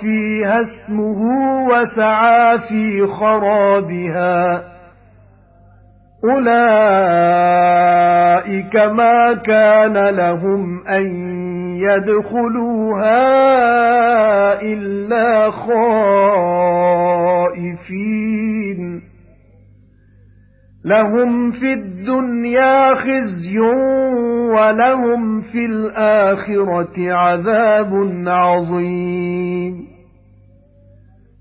فِيهَا اسْمُهُ وَسَعَى فِي خَرَابِهَا. أُولَئِكَ مَا كَانَ لَهُمْ أَن يَدْخُلُوهَا إِلَّا خَائِفِينَ. لَهُمْ فِي الدُّنْيَا خِزْيٌ وَلَهُمْ فِي الْآخِرَةِ عَذَابٌ عَظِيمٌ.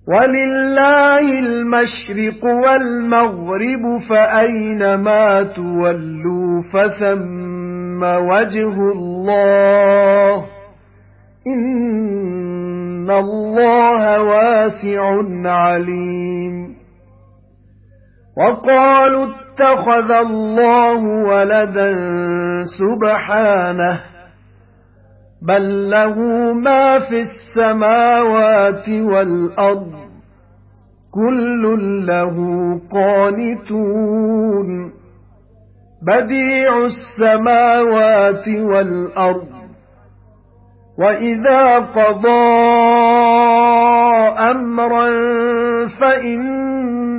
وَلِلَّهِ الْمَشْرِقُ وَالْمَغْرِبُ فَأَيْنَمَا تُوَلُّوا فَثَمَّ وَجْهُ اللَّهِ. إِنَّ اللَّهَ وَاسِعٌ عَلِيمٌ. وَقَالُوا اتَّخَذَ اللَّهُ وَلَدًا سُبْحَانَهُ بَل لَّهُ مَا فِي السَّمَاوَاتِ وَالْأَرْضِ كُلٌّ لَّهُ قَانِتُونَ بَدِيعُ السَّمَاوَاتِ وَالْأَرْضِ وَإِذَا قَضَى أَمْرًا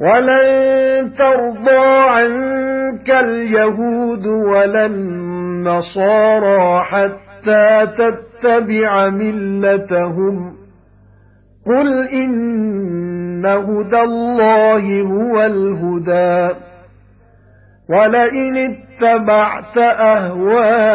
وَلَن تَرْضَىٰ عَنكَ الْيَهُودُ وَلَا النَّصَارَىٰ حَتَّىٰ تَتَّبِعَ مِلَّتَهُمْ. قُلْ إِنَّ هُدَى اللَّهِ هُوَ الْهُدَىٰ. وَلَئِنِ اتَّبَعْتَ أَهْوَاءَهُمْ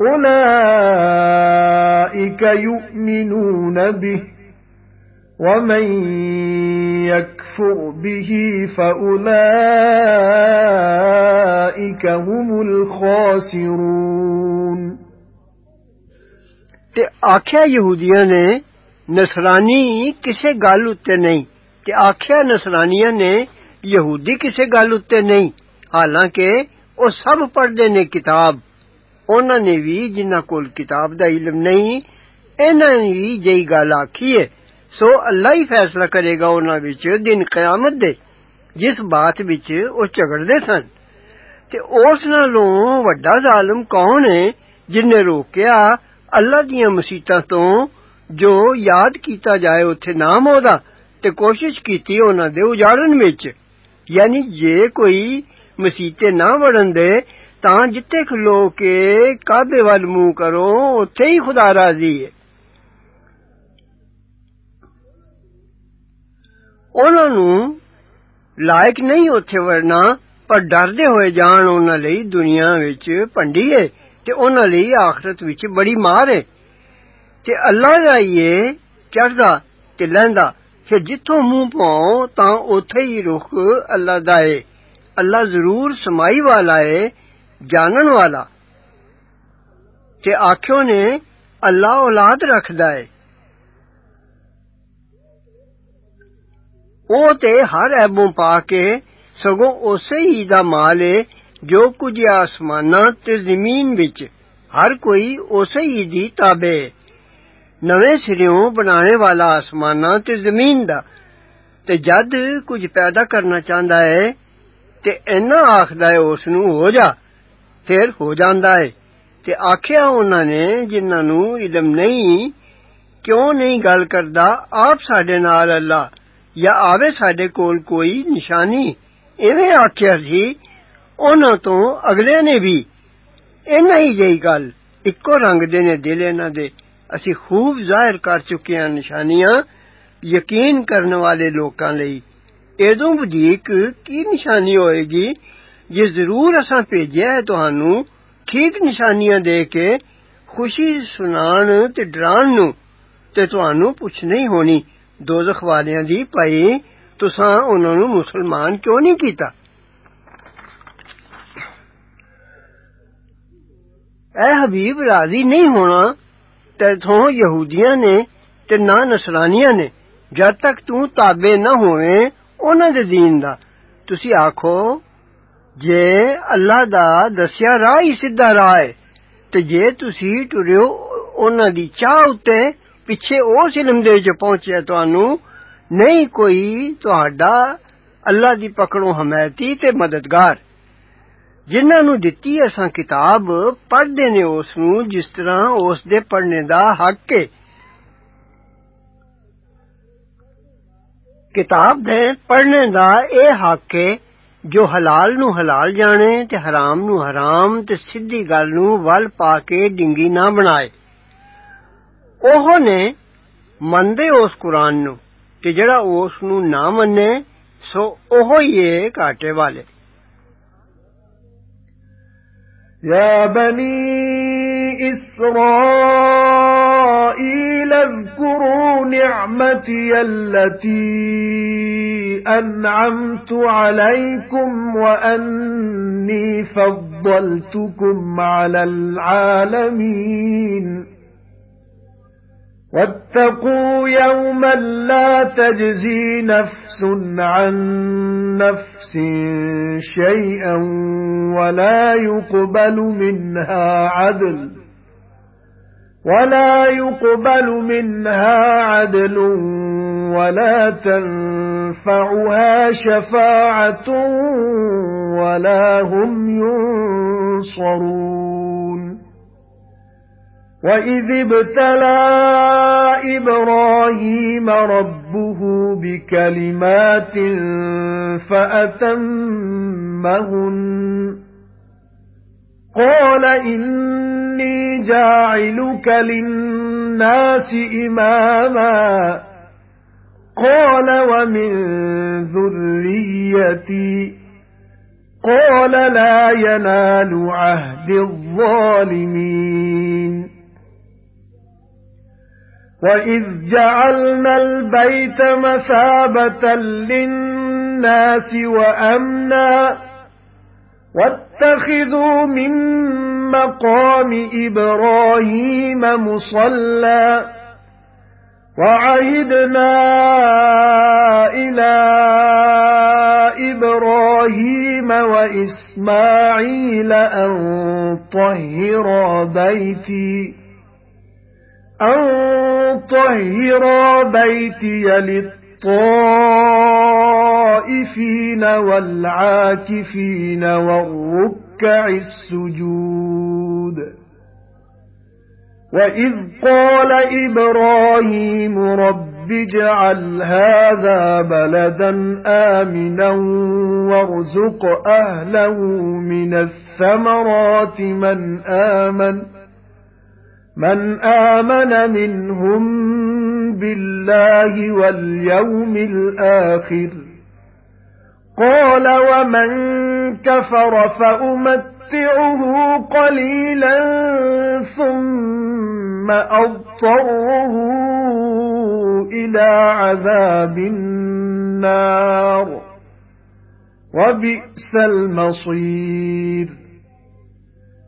أُولَئِكَ يُؤْمِنُونَ بِهِ وَمَن يَكْفُرْ بِهِ فَأُولَئِكَ هُمُ الْخَاسِرُونَ ਤੇ ਆਖਿਆ ਯਹੂਦੀਆਂ ਨੇ ਨਸਰਾਨੀ ਕਿਸੇ ਗੱਲ ਉੱਤੇ ਨਹੀਂ ਤੇ ਆਖਿਆ ਨਸਰਾਨੀਆਂ ਨੇ ਯਹੂਦੀ ਕਿਸੇ ਗੱਲ ਉੱਤੇ ਨਹੀਂ ਹਾਲਾਂਕਿ ਉਹ ਸਭ ਪੜ੍ਹਦੇ ਨੇ ਕਿਤਾਬ ਉਹਨਾਂ ਨੇ ਵੀ ਜਿਨ੍ਹਾਂ ਕੋਲ ਕਿਤਾਬ ਦਾ ਇਲਮ ਨਹੀਂ ਇਹਨਾਂ ਨੇ ਵੀ ਜਈ ਗੱਲ ਆਖੀ ਹੈ ਸੋ ਅੱਲਾ ਹੀ ਫੈਸਲਾ ਕਰੇਗਾ ਉਹਨਾਂ ਵਿੱਚ ਦਿਨ ਕਿਆਮਤ ਦੇ ਜਿਸ ਬਾਤ ਵਿੱਚ ਉਹ ਝਗੜਦੇ ਸਨ ਤੇ ਉਸ ਨਾਲੋਂ ਵੱਡਾ ਜ਼ਾਲਮ ਕੌਣ ਹੈ ਜਿਨੇ ਰੋਕਿਆ ਅੱਲਾ ਦੀਆਂ ਮਸੀਤਾਂ ਤੋਂ ਜੋ ਯਾਦ ਕੀਤਾ ਜਾਏ ਉੱਥੇ ਨਾਮ ਉਹਦਾ ਤੇ ਕੋਸ਼ਿਸ਼ ਕੀਤੀ ਉਹਨਾਂ ਦੇ ਉਜਾੜਨ ਵਿੱਚ ਯਾਨੀ ਜੇ ਕੋਈ ਮਸੀਤੇ ਨਾ ਵੜਨ ਦੇ ਤਾਂ ਜਿੱਥੇ ਖਲੋ ਕੇ ਕਾਬੇ ਵੱਲ ਮੂੰਹ ਕਰੋ ਉੱਥੇ ਹੀ ਖੁਦਾ ਰਾਜ਼ੀ ਹੈ ਉਹਨਾਂ ਨੂੰ ਲਾਇਕ ਨਹੀਂ ਉੱਥੇ ਵਰਨਾ ਪਰ ਡਰਦੇ ਹੋਏ ਜਾਣ ਉਹਨਾਂ ਲਈ ਦੁਨੀਆ ਵਿੱਚ ਭੰਡੀ ਏ ਤੇ ਉਹਨਾਂ ਲਈ ਆਖਰਤ ਵਿੱਚ ਬੜੀ ਮਾਰ ਏ ਤੇ ਅੱਲਾ ਦਾ ਹੀ ਏ ਚੜਦਾ ਤੇ ਲਹਿੰਦਾ ਫਿਰ ਜਿੱਥੋਂ ਮੂੰਹ ਪਾਓ ਤਾਂ ਉੱਥੇ ਹੀ ਰੁਖ ਅੱਲਾ ਦਾ ਏ ਅੱਲਾ ਜ਼ਰੂਰ ਸਮਾਈ ਵਾਲਾ ਏ ਜਾਣਨ ਵਾਲਾ ਤੇ ਆਖਿਓ ਨੇ ਅੱਲਾ ਔਲਾਦ ਰੱਖਦਾ ਏ ਉਹ ਤੇ ਹਰ ਐਬੋਂ ਪਾ ਕੇ ਸਗੋਂ ਉਸੇ ਹੀ ਦਾ ਮਾਲ ਏ ਜੋ ਕੁਝ ਆਸਮਾਨਾਂ ਤੇ ਜ਼ਮੀਨ ਵਿੱਚ ਹਰ ਕੋਈ ਉਸੇ ਹੀ ਦੀ ਤਾਬੇ ਨਵੇਂ ਸਿਰਿਓਂ ਬਣਾਉਣੇ ਵਾਲਾ ਆਸਮਾਨਾਂ ਤੇ ਜ਼ਮੀਨ ਦਾ ਤੇ ਜਦ ਕੁਝ ਪੈਦਾ ਕਰਨਾ ਚਾਹੁੰਦਾ ਏ ਤੇ ਇੰਨਾ ਆਖਦਾ ਏ ਉਸ ਨੂੰ ਹੋ ਜਾ ਫਿਰ ਹੋ ਜਾਂਦਾ ਏ ਤੇ ਆਖਿਆ ਉਹਨਾਂ ਨੇ ਜਿਨ੍ਹਾਂ ਨੂੰ ਇਲਮ ਨਹੀਂ ਕਿਉਂ ਨਹੀਂ ਗੱਲ ਕਰਦਾ ਆਪ ਸਾਡੇ ਨਾਲ ਅੱਲਾ ਜਾਂ ਆਵੇ ਸਾਡੇ ਕੋਲ ਕੋਈ ਨਿਸ਼ਾਨੀ ਐਵੇਂ ਆਖਿਆ ਸੀ ਉਹਨਾਂ ਤੋਂ ਅਗਲੇ ਨੇ ਵੀ ਇੰਨਾ ਹੀ ਜਿਹੀ ਗੱਲ ਇੱਕੋ ਰੰਗ ਦੇ ਨੇ ਦਿਲ ਇਹਨਾਂ ਦੇ ਅਸੀਂ ਖੂਬ ਜ਼ਾਹਿਰ ਕਰ ਚੁੱਕੇ ਹਾਂ ਨਿਸ਼ਾਨੀਆਂ ਯਕੀਨ ਕਰਨ ਵਾਲੇ ਲੋਕਾਂ ਲਈ ਇਦੋਂ ਵਧੇਕ ਕੀ ਨਿਸ਼ਾਨੀ ਹੋਏਗੀ ਜੇ ਜ਼ਰੂਰ ਅਸਾਂ ਭੇਜਿਆ ਹੈ ਤੁਹਾਨੂੰ ਠੀਕ ਨਿਸ਼ਾਨੀਆਂ ਦੇ ਕੇ ਖੁਸ਼ੀ ਸੁਣਾਉਣ ਤੇ ਡਰਾਉਣ ਨੂੰ ਤੇ ਤੁਹਾਨੂੰ ਪੁੱਛ ਨਹੀਂ ਹੋਣੀ ਦੋਜ਼ਖ ਵਾਲਿਆਂ ਦੀ ਭਾਈ ਤੁਸਾਂ ਉਹਨਾਂ ਨੂੰ ਮੁਸਲਮਾਨ ਕਿਉਂ ਨਹੀਂ ਕੀਤਾ ਐ ਹਬੀਬ ਰਾਜ਼ੀ ਨਹੀਂ ਹੋਣਾ ਤੇਥੋਂ ਯਹੂਦੀਆਂ ਨੇ ਤੇ ਨਾ ਨਸਰਾਨੀਆਂ ਨੇ ਜਦ ਤੱਕ ਤੂੰ ਤਾਬੇ ਨਾ ਹੋਵੇਂ ਉਹਨਾਂ ਦੇ دین ਦਾ ਤੁਸੀਂ جے اللہ دا دسیا راہ ہی سیدھا راہ ہے، تے جے تسی ٹریو انہاں دی چاہ اُتے پیچھے او سلم دے جو پہنچیا تانوں نہیں کوئی تہاڈا اللہ دی پکڑوں حمایتی تے مددگار۔ جنہاں نو دتی اساں کتاب پڑھ دے نے اس نو جس طرح اس دے پڑھنے دا حق ہے۔ کتاب دے پڑھنے دا اے حق ہے ਜੋ ਹਲਾਲ ਨੂੰ ਹਲਾਲ ਜਾਣੇ ਤੇ ਹਰਾਮ ਨੂੰ ਹਰਾਮ ਤੇ ਸਿੱਧੀ ਗੱਲ ਨੂੰ ਵੱਲ ਪਾ ਕੇ ਡਿੰਗੀ ਨਾ ਬਣਾਏ ਉਹ ਨੇ ਮੰਨਦੇ ਉਸ ਕੁਰਾਨ ਨੂੰ ਕਿ ਜਿਹੜਾ ਉਸ ਨੂੰ ਨਾ ਮੰਨੇ ਸੋ ਉਹ ਹੀ ਏ ਘਾਟੇ ਵਾਲੇ يا بني إسرائيل اذكروا نعمتي التي أنعمت عليكم وأني فضلتكم على العالمين. واتقوا يوما لا تجزي نفس عن نفس شيئا ولا يقبل منها عدل ولا يقبل منها عدل ولا تنفعها شفاعة ولا هم ينصرون وَإِذِ ابْتَلَى إِبْرَاهِيمَ رَبُّهُ بِكَلِمَاتٍ فَأَتَمَّهُنَّ قَالَ إِنِّي جَاعِلُكَ لِلنَّاسِ إِمَامًا قَالَ وَمِن ذُرِّيَّتِي قَالَ لَا يَنَالُ عَهْدِ الظَّالِمِينَ وَإِذْ جَعَلْنَا الْبَيْتَ مَثَابَةً لِلنَّاسِ وَأَمْنًا وَاتَّخِذُوا مِن مَّقَامِ إِبْرَاهِيمَ مُصَلًّى وَعَهِدْنَا إِلَى إِبْرَاهِيمَ وَإِسْمَاعِيلَ أَن طَهِّرَا بَيْتِي أَن طَهِّرَا بَيْتِيَ لِلطَّائِفِينَ وَالْعَاكِفِينَ وَالرُّكَّعِ السُّجُودِ. وَإِذْ قَالَ إِبْرَاهِيمُ رَبِّ اجْعَلْ هَذَا بَلَدًا آمِنًا وَارْزُقْ أَهْلَهُ مِنَ الثَّمَرَاتِ مَنْ آمَنَ مَنْ آمَنَ مِنْهُمْ بِاللَّهِ وَالْيَوْمِ الْآخِرِ. قَالَ وَمَنْ كَفَرَ فَأُمَتِّعُهُ قَلِيلًا ثُمَّ أَضْطَرُّهُ إِلَى عَذَابِ النَّارِ. وَبِئْسَ الْمَصِيرُ.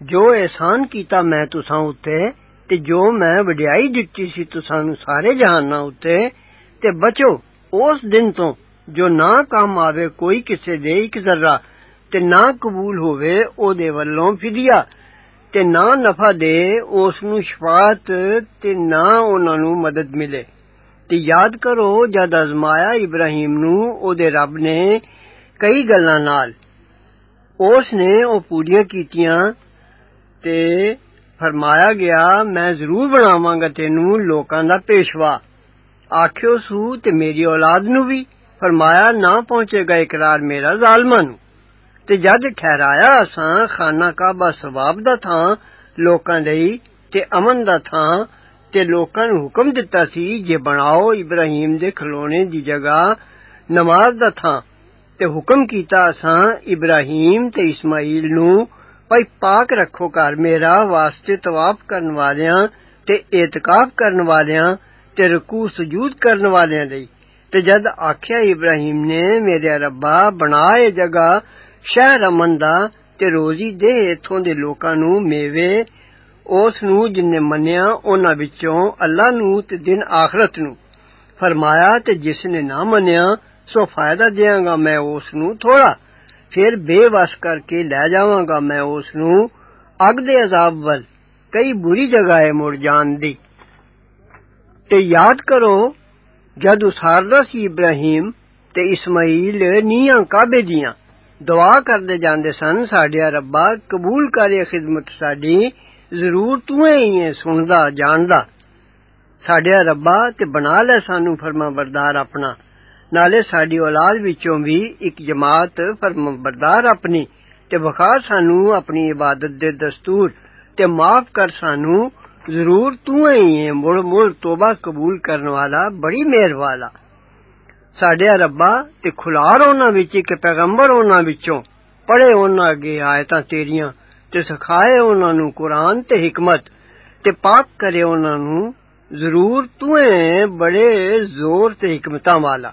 ਜੋ ਇਹਸਾਨ ਕੀਤਾ ਮੈਂ ਤੁਸਾਂ ਉੱਤੇ ਤੇ ਜੋ ਮੈਂ ਵਡਿਆਈ ਦਿੱਤੀ ਸੀ ਤੁਸਾਂ ਨੂੰ ਸਾਰੇ ਜਹਾਨਾਂ ਉੱਤੇ ਤੇ ਬਚੋ ਉਸ ਦਿਨ ਤੋਂ ਜੋ ਨਾ ਕੰਮ ਆਵੇ ਕੋਈ ਕਿਸੇ ਦੇ ਇੱਕ ਜ਼ਰਾ ਤੇ ਨਾ ਕਬੂਲ ਹੋਵੇ ਉਹਦੇ ਵੱਲੋਂ ਫਿਦਿਆ ਤੇ ਨਾ ਨਫਾ ਦੇ ਉਸ ਨੂੰ ਸ਼ਫਾਅਤ ਤੇ ਨਾ ਉਹਨਾਂ ਨੂੰ ਮਦਦ ਮਿਲੇ ਤੇ ਯਾਦ ਕਰੋ ਜਦ ਅਜ਼ਮਾਇਆ ਇਬਰਾਹੀਮ ਨੂੰ ਉਹਦੇ ਰੱਬ ਨੇ ਕਈ ਗੱਲਾਂ ਨਾਲ ਉਸ ਨੇ ਉਹ ਪੂਰੀਆਂ ਕੀਤੀਆਂ ਤੇ ਫਰਮਾਇਆ ਗਿਆ ਮੈਂ ਜ਼ਰੂਰ ਬਣਾਵਾਂਗਾ ਤੈਨੂੰ ਲੋਕਾਂ ਦਾ ਪੇਸ਼ਵਾ ਆਖਿਓ ਸੂ ਤੇ ਮੇਰੀ ਔਲਾਦ ਨੂੰ ਵੀ ਫਰਮਾਇਆ ਨਾ ਪਹੁੰਚੇਗਾ ਇਕਰਾਰ ਮੇਰਾ ਜ਼ਾਲਮਾਂ ਨੂੰ ਤੇ ਜਦ ਠਹਿਰਾਇਆ ਅਸਾਂ ਖਾਨਾ ਕਾਬਾ ਸਵਾਬ ਦਾ ਥਾਂ ਲੋਕਾਂ ਲਈ ਤੇ ਅਮਨ ਦਾ ਥਾਂ ਤੇ ਲੋਕਾਂ ਨੂੰ ਹੁਕਮ ਦਿੱਤਾ ਸੀ ਜੇ ਬਣਾਓ ਇਬਰਾਹੀਮ ਦੇ ਖਲੋਣੇ ਦੀ ਜਗ੍ਹਾ ਨਮਾਜ਼ ਦਾ ਥਾਂ ਤੇ ਹੁਕਮ ਕੀਤਾ ਅਸਾਂ ਇਬਰਾਹੀਮ ਤੇ ਇਸਮਾਈਲ ਨੂੰ ਭਈ ਪਾਕ ਰੱਖੋ ਘਰ ਮੇਰਾ ਵਾਸਤੇ ਤਵਾਫ ਕਰਨ ਵਾਲਿਆਂ ਤੇ ਇਤਕਾਫ ਕਰਨ ਵਾਲਿਆਂ ਤੇ ਰਕੂ ਸਜੂਦ ਕਰਨ ਵਾਲਿਆਂ ਲਈ ਤੇ ਜਦ ਆਖਿਆ ਇਬਰਾਹੀਮ ਨੇ ਮੇਰੇ ਰੱਬਾ ਬਣਾ ਇਹ ਜਗ੍ਹਾ ਸ਼ਹਿਰ ਅਮਨ ਦਾ ਤੇ ਰੋਜ਼ੀ ਦੇ ਇਥੋਂ ਦੇ ਲੋਕਾਂ ਨੂੰ ਮੇਵੇ ਉਸ ਨੂੰ ਜਿਨਨੇ ਮੰਨਿਆ ਉਹਨਾਂ ਵਿੱਚੋਂ ਅੱਲਾ ਨੂੰ ਤੇ ਦਿਨ ਆਖਰਤ ਨੂੰ ਫਰਮਾਇਆ ਤੇ ਜਿਸ ਨੇ ਨਾ ਮੰਨਿਆ ਸੋ ਫਾਇਦਾ ਦੇਵਾਂਗਾ ਮੈਂ ਉਸ ਨੂੰ ਥੋੜਾ پھر بے وس کر کے لے جاواں گا میں اس نو اگ دے عذاب ول، کئی بری جگہ ہے مڑ جان دی۔ تے یاد کرو، جد اساردا سی ابراہیم تے اسماعیل نیاں کعبے دیاں، دعا کردے جاندے سن، ساڈیا ربا، قبول کرے خدمت ساڈی، ضرور تو ہی ہے سندا جاندا۔ ساڈیا ربا تے بنا لے سانو فرما بردار اپنا۔ ਨਾਲੇ ਸਾਡੀ ਔਲਾਦ ਵਿੱਚੋਂ ਵੀ ਇੱਕ ਜਮਾਤ ਫਰਮਾਬਰਦਾਰ ਆਪਣੀ ਤੇ ਵਿਖਾ ਸਾਨੂੰ ਆਪਣੀ ਇਬਾਦਤ ਦੇ ਦਸਤੂਰ ਤੇ ਮਾਫ ਕਰ ਸਾਨੂੰ ਜ਼ਰੂਰ ਤੂੰ ਹੀ ਹੈ ਮੁੜ ਮੁੜ ਤੋਬਾ ਕਬੂਲ ਕਰਨ ਵਾਲਾ ਬੜੀ ਮਿਹਰ ਵਾਲਾ ਸਾਡੇ ਰੱਬਾ ਤੇ ਖੁਲਾਰ ਉਹਨਾਂ ਵਿੱਚ ਇੱਕ ਪੈਗੰਬਰ ਉਹਨਾਂ ਵਿੱਚੋਂ ਪੜੇ ਉਹਨਾਂ ਅੱਗੇ ਆਇਤਾਂ ਤੇਰੀਆਂ ਤੇ ਸਿਖਾਏ ਉਹਨਾਂ ਨੂੰ ਕੁਰਾਨ ਤੇ ਹਕਮਤ ਤੇ ਪਾਕ ਕਰੇ ਉਹਨਾਂ ਨੂੰ ਜ਼ਰੂਰ ਤੂੰ ਹੈ ਬੜੇ ਜ਼ੋਰ ਤੇ ਹਕਮਤਾਂ ਵਾਲਾ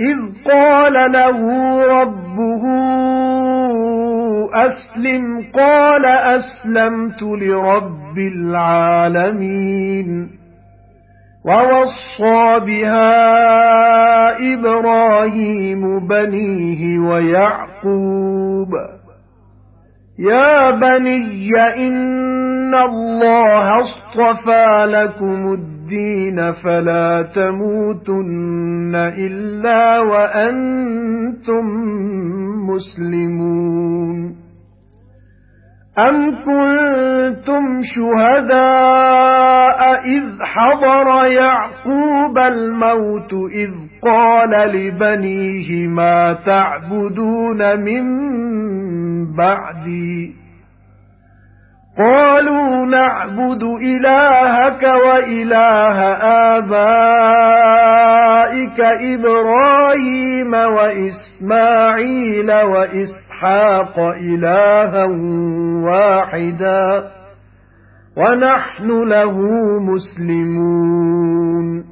إِذْ قَالَ لَهُ رَبُّهُ أَسْلِمْ قَالَ أَسْلَمْتُ لِرَبِّ الْعَالَمِينَ. وَوَصَّى بِهَا إِبْرَاهِيمُ بَنِيهِ وَيَعْقُوبُ. يَا بَنِيَّ إِنَّ اللَّهَ اصْطَفَى لَكُمُ الدِّينَ فَلَا تَمُوتُنَّ إِلَّا وَأَنتُم مُّسْلِمُونَ أَمْ كُنتُمْ شُهَدَاءَ إِذْ حَضَرَ يَعْقُوبَ الْمَوْتُ إِذْ قَالَ لِبَنِيهِ مَا تَعْبُدُونَ مِن بَعْدِي قَالُوا نَعْبُدُ إِلَٰهَكَ وَإِلَٰهَ آبَائِكَ إِبْرَاهِيمَ وَإِسْمَاعِيلَ وَإِسْحَاقَ إِلَٰهًا وَاحِدًا وَنَحْنُ لَهُ مُسْلِمُونَ.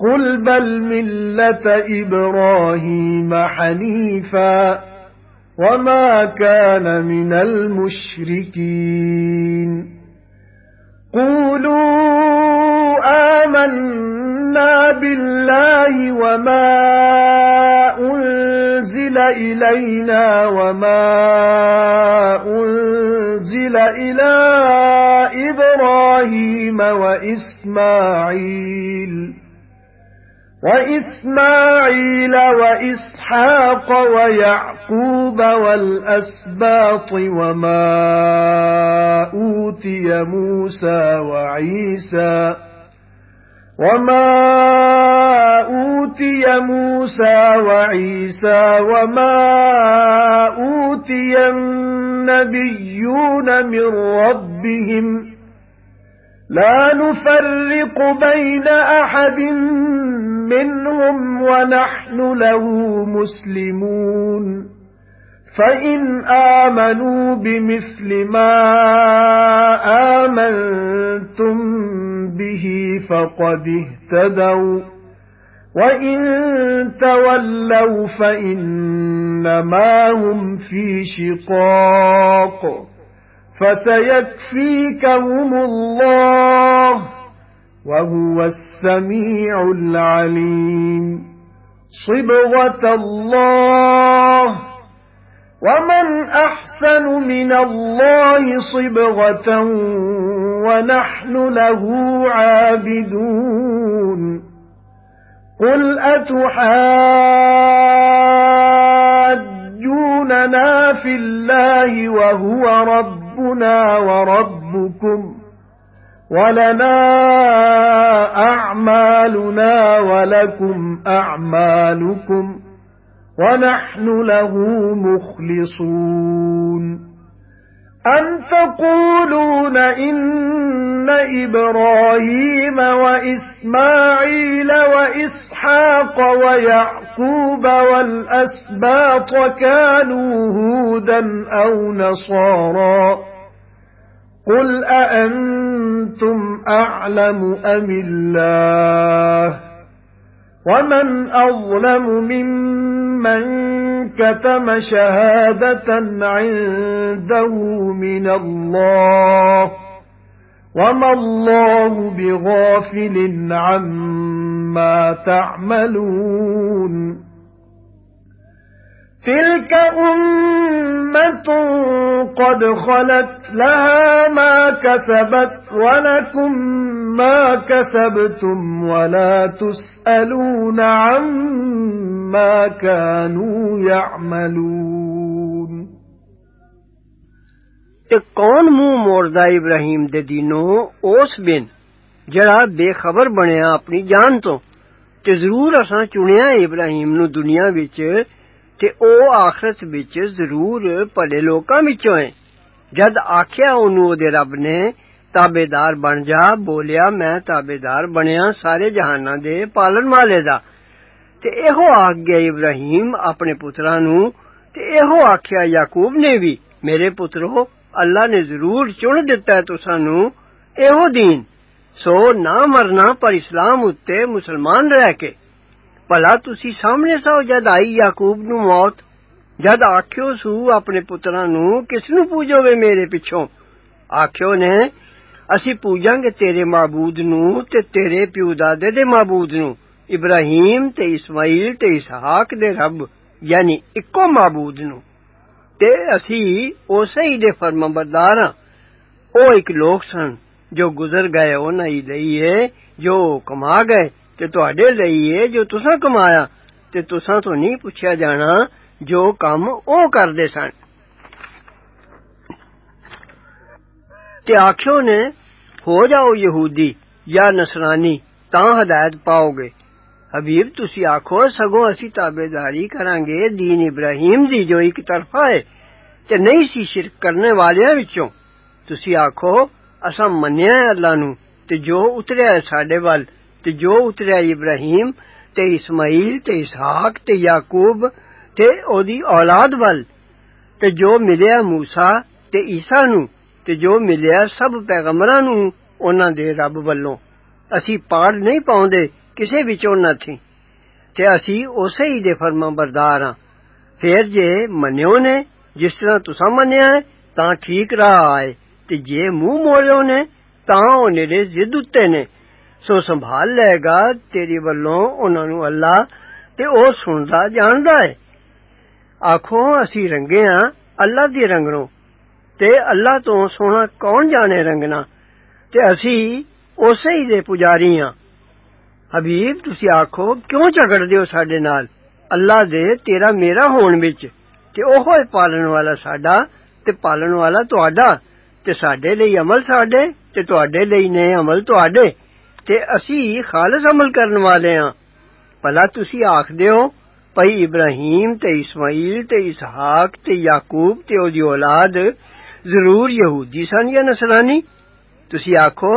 قُلْ بَلْ مِلَّةَ إِبْرَاهِيمَ حَنِيفًا وَمَا كَانَ مِنَ الْمُشْرِكِينَ قُولُوا آمَنَّا بِاللَّهِ وَمَا أُنْزِلَ إِلَيْنَا وَمَا أُنْزِلَ إِلَى إِبْرَاهِيمَ وَإِسْمَاعِيلَ وَإِسْمَاعِيلَ وَإِسْحَاقَ وَيَعْقُوبَ وَالْأَسْبَاطِ وَمَا أُوتِيَ مُوسَى وَعِيسَى وَمَا أُوتِيَ مُوسَى وَعِيسَى وَمَا أُوتِيَ النَّبِيُّونَ مِن رَّبِّهِمْ لَا نُفَرِّقُ بَيْنَ أَحَدٍ مِنْهُمْ وَنَحْنُ لَهُ مُسْلِمُونَ. فَإِنْ آمَنُوا بِمِثْلِ مَا آمَنْتُمْ بِهِ فَقَدِ اهْتَدَوْا. وَإِنْ تَوَلَّوْا فَإِنَّمَا هُمْ فِي شِقَاقٍ. فَسَيَكْفِيكَهُمُ اللَّهُ. وَهُوَ السَّمِيعُ الْعَلِيمُ. صِبْغَةَ اللَّهِ. وَمَنْ أَحْسَنُ مِنَ اللَّهِ صِبْغَةً وَنَحْنُ لَهُ عَابِدُونَ. قُلْ أَتُحَاجُّونَنَا فِي اللَّهِ وَهُوَ رَبُّنَا وَرَبُّكُمْ؟ وَلَنَا أَعْمَالُنَا وَلَكُمْ أَعْمَالُكُمْ وَنَحْنُ لَهُ مُخْلِصُونَ. أَن تَقُولُونَ إِنَّ إِبْرَاهِيمَ وَإِسْمَاعِيلَ وَإِسْحَاقَ وَيَعْقُوبَ وَالْأَسْبَاطَ كَانُوا هُودًا أَوْ نَصَارَى قُلْ أَأَنْتُمْ أَعْلَمُ أَمِ اللَّهُ وَمَنْ أَظْلَمُ مِمَّنْ كَتَمَ شَهَادَةً عِندَهُ مِنَ اللَّهِ وَمَا اللَّهُ بِغَافِلٍ عَمَّا تَعْمَلُونَ تِلْكَ أُمَّةٌ قَدْ خَلَتْ لَهَا مَا كَسَبَتْ وَلَكُمْ مَا كَسَبْتُمْ وَلَا تُسْأَلُونَ عَمَّا كَانُوا يَعْمَلُونَ تے کون منہ موڑدا ابراہیم دے دینوں اس بن جڑا بے خبر بنیا اپنی جان تو تے ضرور اساں چنیا ابراہیم نو دنیا وچ ਤੇ ਉਹ ਆਖਰਤ ਵਿੱਚ ਜ਼ਰੂਰ ਭਲੇ ਲੋਕਾਂ ਵਿੱਚੋਂ ਹੈ ਜਦ ਆਖਿਆ ਉਹਨੂੰ ਉਹਦੇ ਰੱਬ ਨੇ ਤਾਬੇਦਾਰ ਬਣ ਜਾ ਬੋਲਿਆ ਮੈਂ ਤਾਬੇਦਾਰ ਬਣਿਆ ਸਾਰੇ ਜਹਾਨਾਂ ਦੇ ਪਾਲਣ ਵਾਲੇ ਦਾ ਤੇ ਇਹੋ ਆਖ ਗਿਆ ਇਬਰਾਹੀਮ ਆਪਣੇ ਪੁੱਤਰਾਂ ਨੂੰ ਤੇ ਇਹੋ ਆਖਿਆ ਯਾਕੂਬ ਨੇ ਵੀ ਮੇਰੇ ਪੁੱਤਰੋ ਅੱਲਾ ਨੇ ਜ਼ਰੂਰ ਚੁਣ ਦਿੱਤਾ ਤੁਸਾਂ ਨੂੰ ਇਹੋ ਦੀਨ ਸੋ ਨਾ ਮਰਨਾ ਪਰ ਇਸਲਾਮ ਉੱਤੇ ਮੁਸਲਮਾਨ ਰਹਿ ਕੇ ਭਲਾ ਤੁਸੀਂ ਸਾਹਮਣੇ ਸੋ ਜਦ ਆਈ ਯਾਕੂਬ ਨੂੰ ਮੌਤ ਜਦ ਆਖਿਓ ਸੂ ਆਪਣੇ ਪੁੱਤਰਾਂ ਨੂੰ ਕਿਸ ਨੂੰ ਪੂਜੋਗੇ ਮੇਰੇ ਪਿੱਛੋਂ ਆਖਿਓ ਨੇ ਅਸੀਂ ਪੂਜਾਂਗੇ ਤੇਰੇ ਮਾਬੂਦ ਨੂੰ ਤੇ ਤੇਰੇ ਪਿਓ ਦਾਦੇ ਦੇ ਮਾਬੂਦ ਨੂੰ ਇਬਰਾਹੀਮ ਤੇ ਇਸਮਾਈਲ ਤੇ ਇਸਹਾਕ ਦੇ ਰੱਬ ਯਾਨੀ ਇੱਕੋ ਮਾਬੂਦ ਨੂੰ ਤੇ ਅਸੀਂ ਉਸੇ ਹੀ ਦੇ ਫਰਮਾਬਰਦਾਰ ਹਾਂ ਉਹ ਇੱਕ ਲੋਕ ਸਨ ਜੋ ਗੁਜ਼ਰ ਗਏ ਉਹਨਾਂ ਹੀ ਲਈ ਏ ਜੋ ਕਮਾ ਗਏ تے تواڈے لئی اے جو تساں کمایا تے تساں تو نہیں پوچھیا جانا جو کم او کردے سن تے آکھیو نے ہو جاؤ یہودی یا نصرانی تاں ہدایت پاؤ گے حبیب تسی آکھو سگوں اسی تابے داری کراں گے دین ابراہیم دی جو ایک طرفہ ہے تے نہیں سی شرک کرنے والیاں وچوں تسی آکھو اساں منیا ہے اللہ نو تے جو اتریا ہے ساڈے وال ਤੇ ਜੋ ਉਤਰਿਆ ਇਬਰਾਹੀਮ ਤੇ ਇਸਮਾਈਲ ਤੇ ਇਸਹਾਕ ਤੇ ਯਾਕੂਬ ਤੇ ਉਹਦੀ ਔਲਾਦ ਵੱਲ ਤੇ ਜੋ ਮਿਲਿਆ موسی ਤੇ ਈਸਾ ਨੂੰ ਤੇ ਜੋ ਮਿਲਿਆ ਸਭ ਪੈਗੰਬਰਾਂ ਨੂੰ ਉਹਨਾਂ ਦੇ ਰੱਬ ਵੱਲੋਂ ਅਸੀਂ ਪਾੜ ਨਹੀਂ ਪਾਉਂਦੇ ਕਿਸੇ ਵਿੱਚੋਂ ਨਾ ਥੀ ਤੇ ਅਸੀਂ ਉਸੇ ਹੀ ਦੇ ਫਰਮਾਂ ਬਰਦਾਰ ਹਾਂ ਫੇਰ ਜੇ ਮੰਨਿਓ ਨੇ ਜਿਸ ਤਰ੍ਹਾਂ ਤੁਸੀਂ ਮੰਨਿਆ ਹੈ ਤਾਂ ਠੀਕ ਰਾਹ ਆਏ ਤੇ ਜੇ ਮੂੰਹ ਮੋੜਿਓ ਨੇ ਤਾਂ ਉਹ ਨੇੜੇ ਜ਼ਿੱਦ ਉੱਤੇ ਨੇ ਸੋ ਸੰਭਾਲ ਲਏਗਾ ਤੇਰੀ ਵੱਲੋਂ ਉਹਨਾਂ ਨੂੰ ਅੱਲਾ ਤੇ ਉਹ ਸੁਣਦਾ ਜਾਣਦਾ ਹੈ ਆਖੋ ਅਸੀਂ ਰੰਗੇ ਆ ਅੱਲਾ ਦੀ ਰੰਗਣੋਂ ਤੇ ਅੱਲਾ ਤੋਂ ਸੋਹਣਾ ਕੌਣ ਜਾਣੇ ਰੰਗਣਾ ਤੇ ਅਸੀਂ ਉਸੇ ਹੀ ਦੇ ਪੁਜਾਰੀ ਆ ਹਬੀਬ ਤੁਸੀਂ ਆਖੋ ਕਿਉਂ ਝਗੜਦੇ ਹੋ ਸਾਡੇ ਨਾਲ ਅੱਲਾ ਦੇ ਤੇਰਾ ਮੇਰਾ ਹੋਣ ਵਿੱਚ ਤੇ ਉਹ ਹੈ ਪਾਲਣ ਵਾਲਾ ਸਾਡਾ ਤੇ ਪਾਲਣ ਵਾਲਾ ਤੁਹਾਡਾ ਤੇ ਸਾਡੇ ਲਈ ਅਮਲ ਸਾਡੇ ਤੇ ਤੁਹਾਡੇ ਲਈ ਨੇ ਅਮਲ ਤੁਹਾਡੇ تے اسی خالص عمل کرن والے ہاں بھلا تسی آکھدے ہو بھئی ابراہیم تے اسماعیل تے اسحاق تے یعقوب تے أو دی أولاد ضرور یہودی سن یا نصرانی تسی آکھو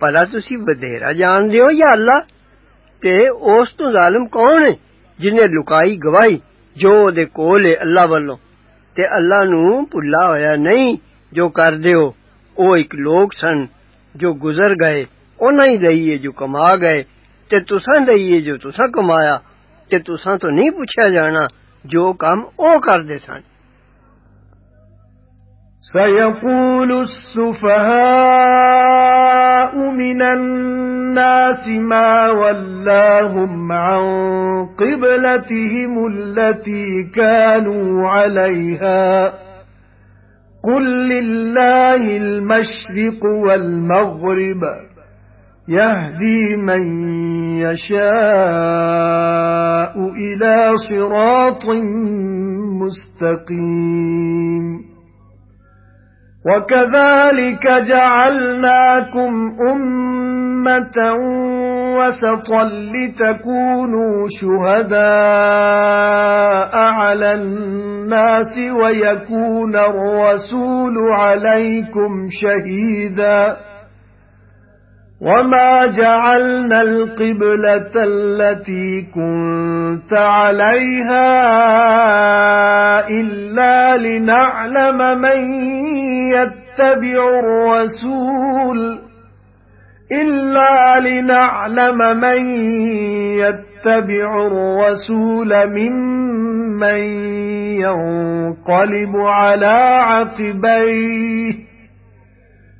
بھلا تسی بدھیرا جان دیو یا اللہ تے اس تو ظالم کون ہے جن نے لکائی گواہی جو دے کول ہے اللہ والوں تے اللہ نو بھلا ہویا نہیں جو کر دیو أو ایک لوگ سن جو گزر گئے ਉਹਨਾਂ ਹੀ ਲਈਏ ਜੋ ਕਮਾ ਗਏ ਤੇ ਤੁਸਾਂ ਲਈਏ ਜੋ ਤੁਸਾਂ ਕਮਾਇਆ ਤੇ ਤੁਸਾਂ ਤੋਂ ਨਹੀਂ ਪੁੱਛਿਆ ਜਾਣਾ ਜੋ ਕੰਮ ਉਹ ਕਰਦੇ ਸਨ سيقول السفهاء من الناس ما ولاهم عن قبلتهم التي كانوا عليها قل لله المشرق والمغرب يهدي من يشاء إلى صراط مستقيم. وكذلك جعلناكم أمة وسطا لتكونوا شهداء على الناس ويكون الرسول عليكم شهيداً. وَمَا جَعَلْنَا الْقِبْلَةَ الَّتِي كُنتَ عَلَيْهَا إِلَّا لِنَعْلَمَ مَن يَتَّبِعُ الرَّسُولَ إِلَّا لِنَعْلَمَ مَن يَتَّبِعُ الرَّسُولَ مِمَّن يَنقَلِبُ عَلَى عَقِبَيْهِ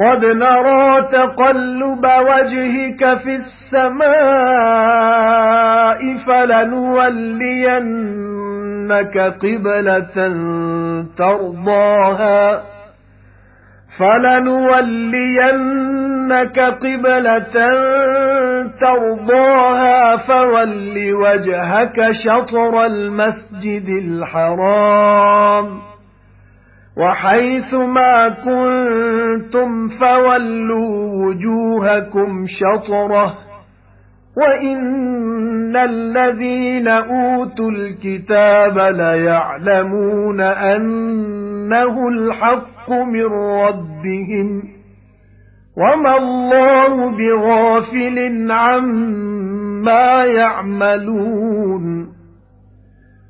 قَدْ نَرَى تَقَلُّبَ وَجْهِكَ فِي السَّمَاءِ فَلَنُوَلِّيَنَّكَ قِبْلَةً تَرْضَاهَا. فَلَنُوَلِّيَنَّكَ قِبْلَةً تَرْضَاهَا فَوَلِّ وَجْهَكَ شَطْرَ الْمَسْجِدِ الْحَرَامِ. وحيث ما كنتم فولوا وجوهكم شطرة وَإِنَّ الَّذِينَ أُوتُوا الْكِتَابَ لَيَعْلَمُونَ أَنَّهُ الْحَقُّ مِنْ رَبِّهِمْ وَمَا اللَّهُ بِغَافِلٍ عَمَّا يَعْمَلُونَ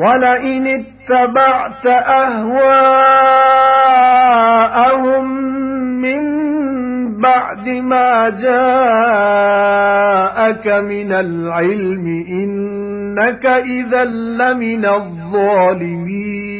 وَلَئِنِ اتَّبَعْتَ أَهْوَاءَهُمْ مِنْ بَعْدِ مَا جَاءَكَ مِنَ الْعِلْمِ إِنَّكَ إِذًا لَّمِنَ الظَّالِمِينَ.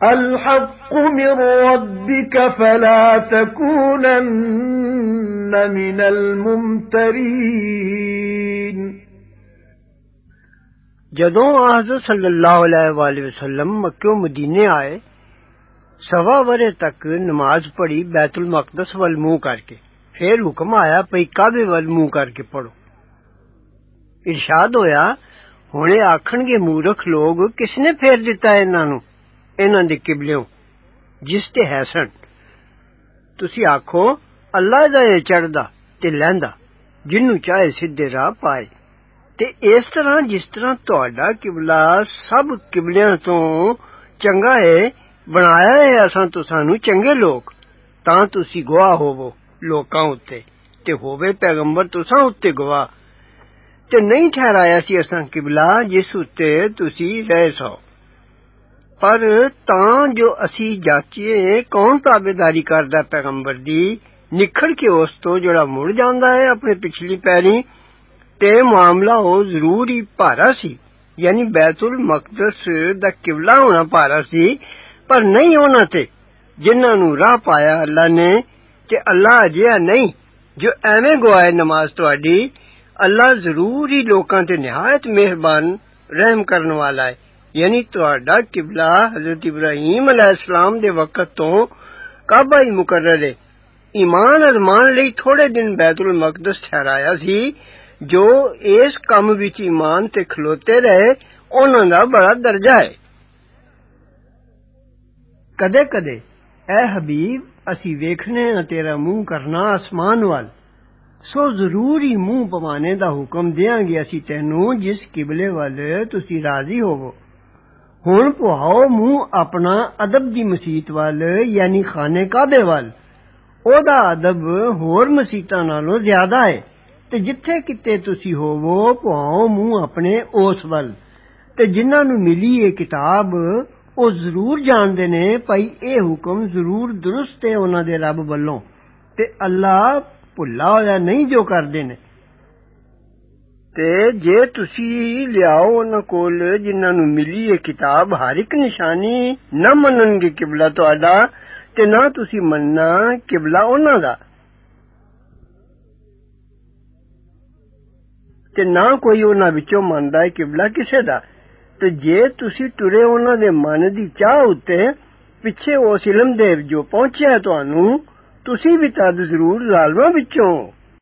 الْحَقُّ مِنْ رَبِّكَ فَلَا تَكُونَنَّ مِنَ الْمُمْتَرِينَ ਜਦੋਂ ਹਜ਼ਰਤ ਸੱਲੱਲਾਹੁ ਅਲੈਹਿ ਵਸੱਲਮ ਮੱਕੋ ਮਦੀਨੇ ਆਏ ਸਵਾ ਵਰੇ ਤੱਕ ਨਮਾਜ਼ ਪੜ੍ਹੀ ਬੈਤੁਲ ਮਕਦਸ ਵੱਲ ਮੂੰਹ ਕਰਕੇ ਫਿਰ ਹੁਕਮ ਆਇਆ ਭਈ ਕਾਬੇ ਵੱਲ ਮੂੰਹ ਕਰਕੇ ਪੜੋ ਇਰਸ਼ਾਦ ਹੋਇਆ ਹੁਣੇ ਆਖਣਗੇ ਮੂਰਖ ਲੋਗ ਕਿਸਨੇ ਫੇਰ ਦਿੱਤਾ ਇਹਨਾਂ ਨੂੰ ਇਹਨਾਂ ਦੇ ਕਿਬਲਿਓਂ ਜਿਸ ਤੇ ਹੈਸਣ ਤੁਸੀਂ ਆਖੋ ਅੱਲਾ ਦਾ ਇਹ ਚੜਦਾ ਤੇ ਲੈਂਦਾ ਜਿੰਨੂੰ ਚਾਹੇ ਸਿੱਧੇ ਰਾਹ ਪਾਏ ਤੇ ਇਸ ਤਰ੍ਹਾਂ ਜਿਸ ਤਰ੍ਹਾਂ ਤੁਹਾਡਾ ਕਿਬਲਾ ਸਭ ਕਿਬਲਿਆਂ ਤੋਂ ਚੰਗਾ ਹੈ ਬਣਾਇਆ ਹੈ ਅਸਾਂ ਤੁਸਾਂ ਨੂੰ ਚੰਗੇ ਲੋਕ ਤਾਂ ਤੁਸੀਂ ਗਵਾਹ ਹੋਵੋ ਲੋਕਾਂ ਉੱਤੇ ਤੇ ਹੋਵੇ ਪੈਗੰਬਰ ਤੁਸਾਂ ਉੱਤੇ ਗਵਾਹ ਤੇ ਨਹੀਂ ਠਹਿਰਾਇਆ ਸੀ ਅਸਾਂ ਕਿਬਲਾ ਜਿਸ ਉੱਤੇ ਤੁਸੀਂ ਰਹਿ ਸੋ ਪਰ ਤਾਂ ਜੋ ਅਸੀਂ ਜਾਚੀਏ ਕੌਣ ਤਾਬੇਦਾਰੀ ਕਰਦਾ ਪੈਗੰਬਰ ਦੀ ਨਿਖੜ ਕੇ ਉਸ ਤੋਂ ਜਿਹੜਾ ਮੁੜ ਜਾਂਦਾ ਹੈ ਆਪਣੇ ਪਿਛਲੀ ਪੈਰੀ ਤੇ ਮਾਮਲਾ ਉਹ ਜ਼ਰੂਰ ਹੀ ਭਾਰਾ ਸੀ ਯਾਨੀ ਬੈਤੁਲ ਮਕਦਸ ਦਾ ਕਿਬਲਾ ਹੋਣਾ ਭਾਰਾ ਸੀ ਪਰ ਨਹੀਂ ਉਹਨਾਂ ਤੇ ਜਿਨ੍ਹਾਂ ਨੂੰ ਰਾਹ ਪਾਇਆ ਅੱਲਾ ਨੇ ਤੇ ਅੱਲਾ ਅਜਿਹਾ ਨਹੀਂ ਜੋ ਐਵੇਂ ਗਵਾਏ ਨਮਾਜ਼ ਤੁਹਾਡੀ ਅੱਲਾ ਜ਼ਰੂਰ ਹੀ ਲੋਕਾਂ ਤੇ ਨਿਹਾਇਤ ਮਿਹਰਬਾਨ ਰਹਿਮ ਕਰਨ ਵਾਲਾ ਹੈ ਯਾਨੀ ਤੁਹਾਡਾ ਕਿਬਲਾ ਹਜ਼ਰਤ ਇਬਰਾਹੀਮ ਅਲੈਹਿਸਲਾਮ ਦੇ ਵਕਤ ਤੋਂ ਕਾਬਾ ਹੀ ਮੁਕਰਰ ਹੈ ਈਮਾਨ ਅਜ਼ਮਾਨ ਲਈ ਥੋੜੇ ਦਿਨ ਬੈਤੁਲ ਮਕਦਸ ਠਹਿਰਾਇਆ ਸੀ ਜੋ ਇਸ ਕੰਮ ਵਿੱਚ ਈਮਾਨ ਤੇ ਖਲੋਤੇ ਰਹੇ ਉਹਨਾਂ ਦਾ ਬੜਾ ਦਰਜਾ ਹੈ ਕਦੇ ਕਦੇ ਐ ਹਬੀਬ ਅਸੀਂ ਵੇਖਨੇ ਆ ਤੇਰਾ ਮੂੰਹ ਕਰਨਾ ਅਸਮਾਨ ਵੱਲ ਸੋ ਜ਼ਰੂਰ ਹੀ ਮੂੰਹ ਪਵਾਣੇ ਦਾ ਹੁਕਮ ਦੇਾਂਗੇ ਅਸੀਂ ਤੈਨੂੰ ਜਿਸ ਕਿਬਲੇ ਵੱਲ ਤੁਸੀਂ ਰਾਜ਼ੀ ਹੋਵੋ ਹੁਣ ਪੁਹਾਓ ਮੂੰਹ ਆਪਣਾ ਅਦਬ ਦੀ ਮਸਜਿਦ ਵੱਲ ਯਾਨੀ ਖਾਨੇ ਕਾਬੇ ਵੱਲ ਉਹਦਾ ਅਦਬ ਹੋਰ ਮਸਜਿਦਾਂ ਨਾਲੋਂ ਜ਼ਿਆਦਾ ਹੈ ਤੇ ਜਿੱਥੇ ਕਿਤੇ ਤੁਸੀਂ ਹੋਵੋ ਪੁਹਾਓ ਮੂੰਹ ਆਪਣੇ ਉਸ ਵੱਲ ਤੇ ਜਿਨ੍ਹਾਂ ਨੂੰ ਮਿਲੀ ਇਹ ਕਿਤਾਬ ਉਹ ਜ਼ਰੂਰ ਜਾਣਦੇ ਨੇ ਭਾਈ ਇਹ ਹੁਕਮ ਜ਼ਰੂਰ ਦਰੁਸਤ ਹੈ ਉਹਨਾਂ ਦੇ ਰੱਬ ਵੱਲੋਂ ਤੇ ਅੱਲਾ ਭੁੱਲਾ ਹੋਇਆ ਨਹੀਂ ਜੋ ਕਰਦੇ ਨੇ ਤੇ ਜੇ ਤੁਸੀਂ ਲਿਆਓ ਉਹਨਾਂ ਕੋਲ ਜਿਨ੍ਹਾਂ ਨੂੰ ਮਿਲੀ ਇਹ ਕਿਤਾਬ ਹਰ ਇੱਕ ਨਿਸ਼ਾਨੀ ਨਾ ਮੰਨਣਗੇ ਕਿਬਲਾ ਤੁਹਾਡਾ ਤੇ ਨਾ ਤੁਸੀਂ ਮੰਨਣਾ ਕਿਬਲਾ ਉਹਨਾਂ ਦਾ ਤੇ ਨਾ ਕੋਈ ਉਹਨਾਂ ਵਿੱਚੋਂ ਮੰਨਦਾ ਹੈ ਕਿਬਲਾ ਕਿਸੇ ਦਾ ਤੇ ਜੇ ਤੁਸੀਂ ਟੁਰੇ ਉਹਨਾਂ ਦੇ ਮਨ ਦੀ ਚਾਹ ਉੱਤੇ ਪਿੱਛੇ ਉਸ ਇਲਮ ਦੇ ਜੋ ਪਹੁੰਚਿਆ ਤੁਹਾਨੂੰ ਤੁਸੀਂ ਵੀ ਤਦ ਜ਼ਰੂਰ ਜ਼ਾਲਮਾਂ ਵਿੱਚੋਂ